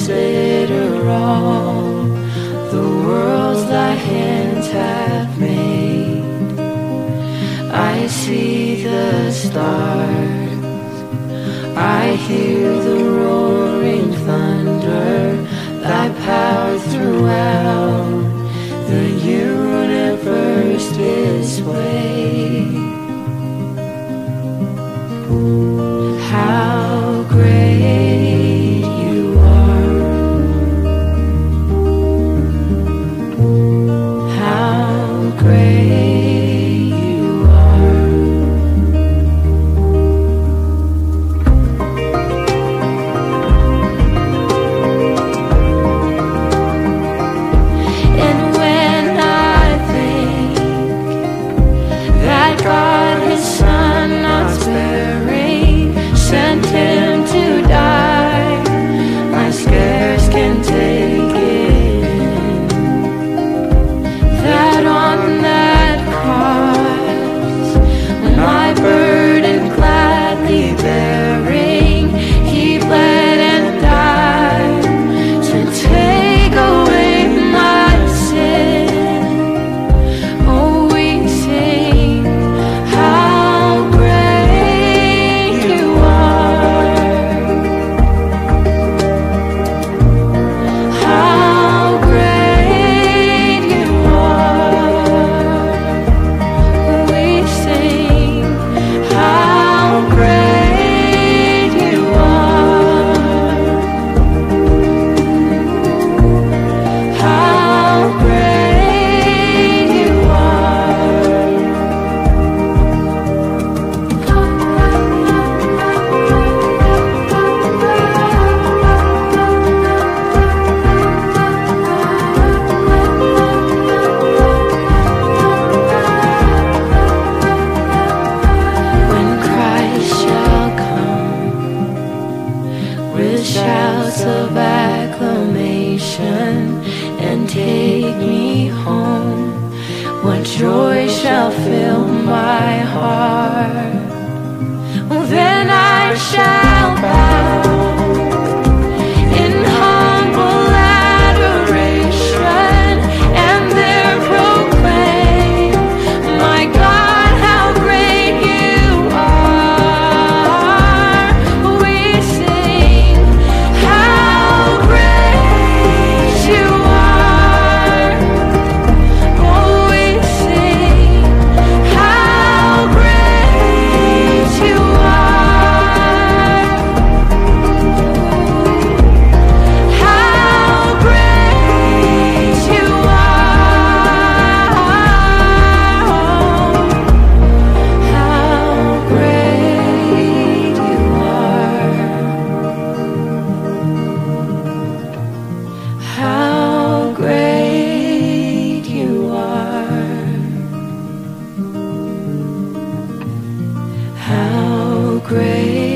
consider all the worlds thy hands have made. I see the stars, I hear the roar. with shouts of acclamation and take me home. What joy shall fill my heart? Well, then I shall. grace.